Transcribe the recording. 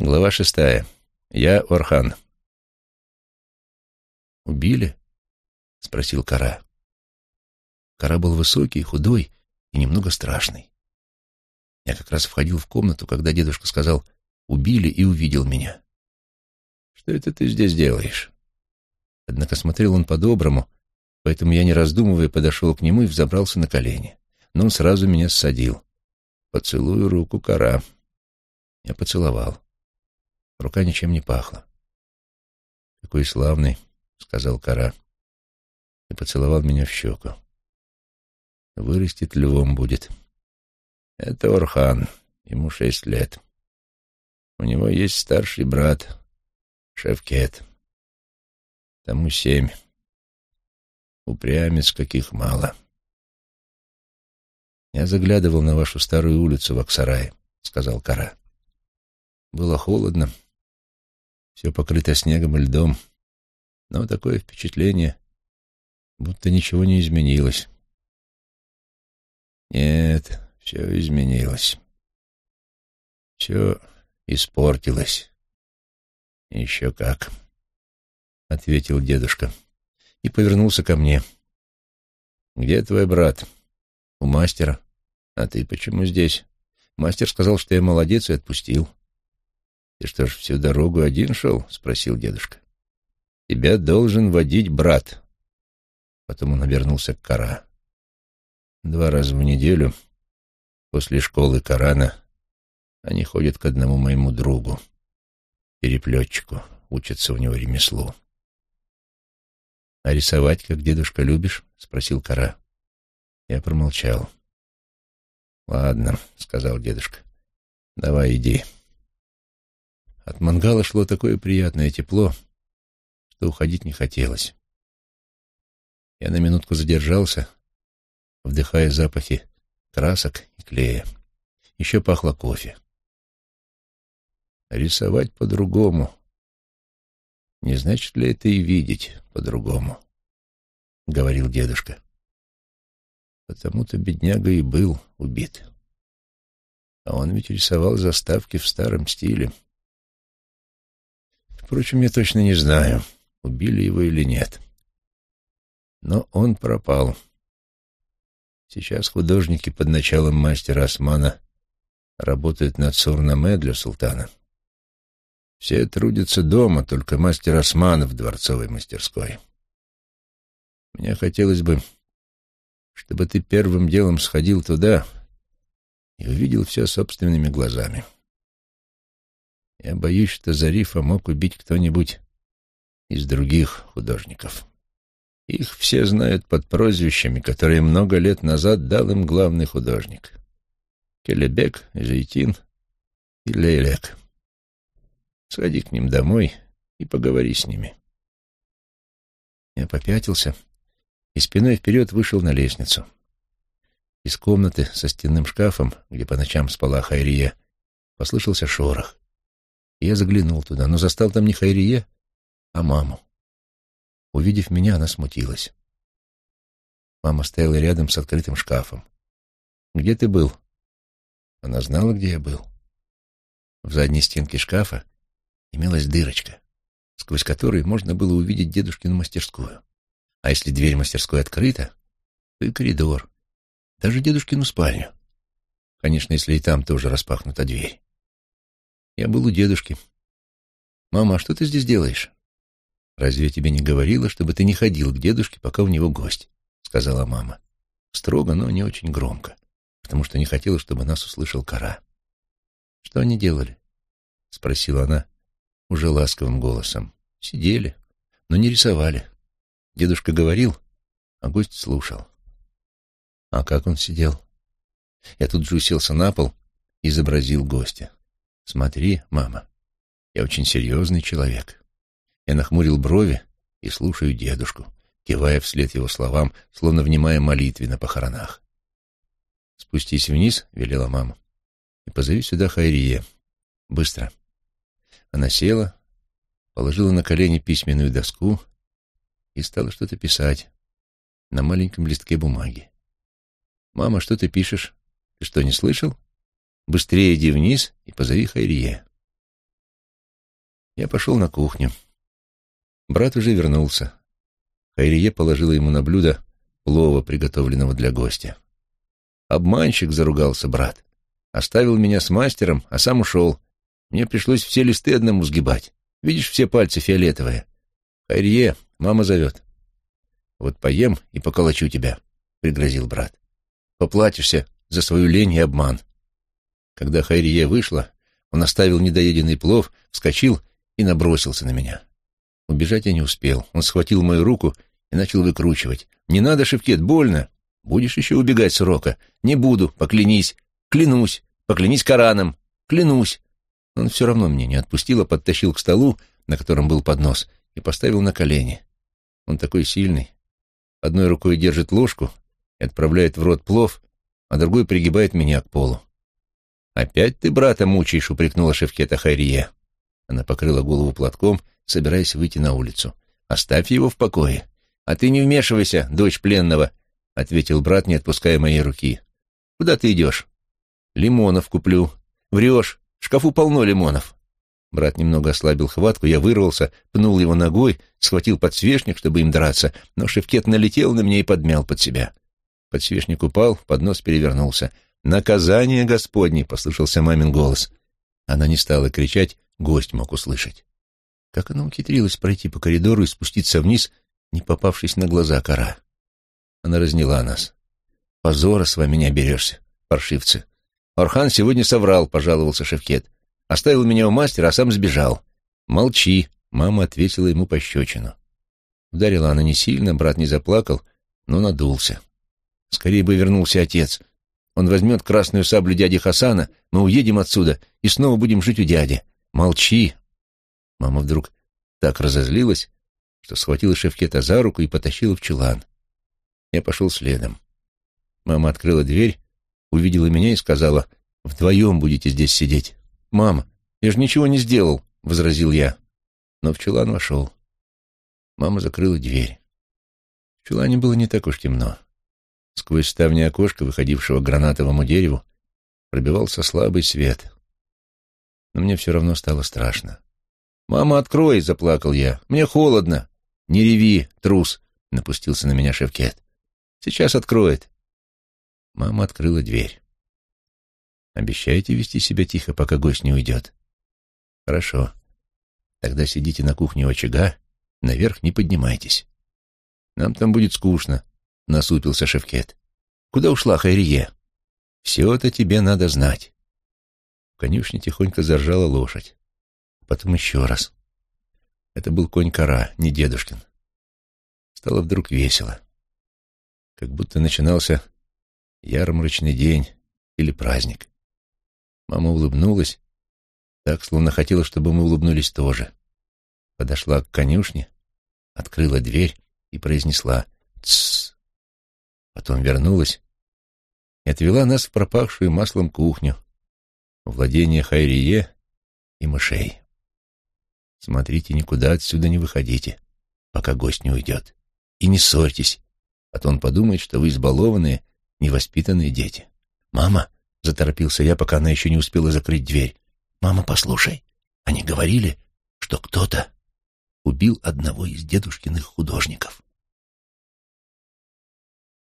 Глава шестая. Я Орхан. «Убили?» — спросил Кара. Кара был высокий, худой и немного страшный. Я как раз входил в комнату, когда дедушка сказал «убили» и увидел меня. «Что это ты здесь делаешь?» Однако смотрел он по-доброму, поэтому я, не раздумывая, подошел к нему и взобрался на колени. Но он сразу меня ссадил. «Поцелую руку, Кара». Я поцеловал. Рука ничем не пахла. «Какой славный», — сказал Кара, и поцеловал меня в щеку. «Вырастет львом будет». Это Орхан, ему шесть лет. У него есть старший брат, Шевкет. Тому семь. Упрямец каких мало. «Я заглядывал на вашу старую улицу в Аксарае», — сказал Кара. «Было холодно, все покрыто снегом и льдом, но такое впечатление, будто ничего не изменилось». «Нет, все изменилось. Все испортилось. Еще как, — ответил дедушка и повернулся ко мне. Где твой брат? У мастера. А ты почему здесь? Мастер сказал, что я молодец и отпустил. Ты что ж, всю дорогу один шел? — спросил дедушка. Тебя должен водить брат. Потом он обернулся к Кара. Два раза в неделю После школы Корана они ходят к одному моему другу, переплетчику, учатся у него ремеслу. — А рисовать, как дедушка, любишь? — спросил Кара. Я промолчал. — Ладно, — сказал дедушка, — давай иди. От мангала шло такое приятное тепло, что уходить не хотелось. Я на минутку задержался, вдыхая запахи красок и клея. Еще пахло кофе. Рисовать по-другому. Не значит ли это и видеть по-другому? — говорил дедушка. Потому-то бедняга и был убит. А он ведь рисовал заставки в старом стиле. Впрочем, я точно не знаю, убили его или нет. Но он пропал. — Сейчас художники под началом мастера Османа работают над Сурнаме для султана. Все трудятся дома, только мастер Осман в дворцовой мастерской. Мне хотелось бы, чтобы ты первым делом сходил туда и увидел все собственными глазами. Я боюсь, что Зарифа мог убить кто-нибудь из других художников. Их все знают под прозвищами, которые много лет назад дал им главный художник. Келебек, Зейтин и Лейлек. Сходи к ним домой и поговори с ними. Я попятился и спиной вперед вышел на лестницу. Из комнаты со стенным шкафом, где по ночам спала Хайрия, послышался шорох. Я заглянул туда, но застал там не Хайрие, а маму. Увидев меня, она смутилась. Мама стояла рядом с открытым шкафом. «Где ты был?» Она знала, где я был. В задней стенке шкафа имелась дырочка, сквозь которую можно было увидеть дедушкину мастерскую. А если дверь мастерской открыта, то и коридор, даже дедушкину спальню. Конечно, если и там тоже распахнута дверь. Я был у дедушки. «Мама, а что ты здесь делаешь?» «Разве я тебе не говорила, чтобы ты не ходил к дедушке, пока у него гость?» — сказала мама. Строго, но не очень громко, потому что не хотела, чтобы нас услышал кора. «Что они делали?» — спросила она уже ласковым голосом. «Сидели, но не рисовали. Дедушка говорил, а гость слушал». «А как он сидел?» Я тут же уселся на пол и изобразил гостя. «Смотри, мама, я очень серьезный человек. Я нахмурил брови и слушаю дедушку, кивая вслед его словам, словно внимая молитве на похоронах. «Спустись вниз», — велела мама, — «и позови сюда Хайрие. Быстро». Она села, положила на колени письменную доску и стала что-то писать на маленьком листке бумаги. «Мама, что ты пишешь? Ты что, не слышал? Быстрее иди вниз и позови Хайрие». Я пошел на кухню. Брат уже вернулся. Хайрие положила ему на блюдо плова, приготовленного для гостя. «Обманщик!» — заругался брат. «Оставил меня с мастером, а сам ушел. Мне пришлось все листы одному сгибать. Видишь, все пальцы фиолетовые. Хайрие, мама зовет». «Вот поем и поколочу тебя», — пригрозил брат. «Поплатишься за свою лень и обман». Когда Хайрие вышла, он оставил недоеденный плов, вскочил и набросился на меня. Убежать я не успел. Он схватил мою руку и начал выкручивать. «Не надо, Шевкет, больно! Будешь еще убегать с урока? Не буду, поклянись! Клянусь! Поклянись Кораном! Клянусь!» Он все равно мне не отпустил, а подтащил к столу, на котором был поднос, и поставил на колени. Он такой сильный. Одной рукой держит ложку и отправляет в рот плов, а другой пригибает меня к полу. «Опять ты брата мучаешь», — упрекнула Шевкета Хайрие. Она покрыла голову платком собираясь выйти на улицу. «Оставь его в покое. А ты не вмешивайся, дочь пленного», — ответил брат, не отпуская моей руки. «Куда ты идешь?» «Лимонов куплю». «Врешь. В шкафу полно лимонов». Брат немного ослабил хватку, я вырвался, пнул его ногой, схватил подсвечник, чтобы им драться, но Шевкет налетел на меня и подмял под себя. Подсвечник упал, поднос перевернулся. «Наказание Господне!» — послышался мамин голос. Она не стала кричать, гость мог услышать. Как она ухитрилась пройти по коридору и спуститься вниз, не попавшись на глаза кора? Она разняла нас. «Позора с вами не оберешься, паршивцы. Орхан сегодня соврал», — пожаловался Шевкет. «Оставил меня у мастера, а сам сбежал». «Молчи», — мама ответила ему пощечину. Ударила она не сильно, брат не заплакал, но надулся. Скорее бы вернулся отец. Он возьмет красную саблю дяди Хасана, мы уедем отсюда и снова будем жить у дяди. Молчи, Мама вдруг так разозлилась, что схватила Шевкета за руку и потащила в чулан. Я пошел следом. Мама открыла дверь, увидела меня и сказала, «Вдвоем будете здесь сидеть». «Мама, я же ничего не сделал», — возразил я. Но в чулан вошел. Мама закрыла дверь. В чулане было не так уж темно. Сквозь ставни окошко, выходившего к гранатовому дереву, пробивался слабый свет. Но мне все равно стало страшно. «Мама, открой!» — заплакал я. «Мне холодно!» «Не реви, трус!» — напустился на меня Шевкет. «Сейчас откроет!» Мама открыла дверь. «Обещаете вести себя тихо, пока гость не уйдет?» «Хорошо. Тогда сидите на кухне у очага, наверх не поднимайтесь. Нам там будет скучно», — насупился Шевкет. «Куда ушла Хайрие?» «Все это тебе надо знать». В конюшне тихонько заржала лошадь потом еще раз. Это был конь-кора, не дедушкин. Стало вдруг весело. Как будто начинался ярмарочный день или праздник. Мама улыбнулась, так, словно хотела, чтобы мы улыбнулись тоже. Подошла к конюшне, открыла дверь и произнесла «Тссс». Потом вернулась и отвела нас в пропахшую маслом кухню, владение Хайрие и мышей. Смотрите, никуда отсюда не выходите, пока гость не уйдет. И не ссорьтесь, а то он подумает, что вы избалованные, невоспитанные дети. «Мама!» — заторопился я, пока она еще не успела закрыть дверь. «Мама, послушай, они говорили, что кто-то убил одного из дедушкиных художников».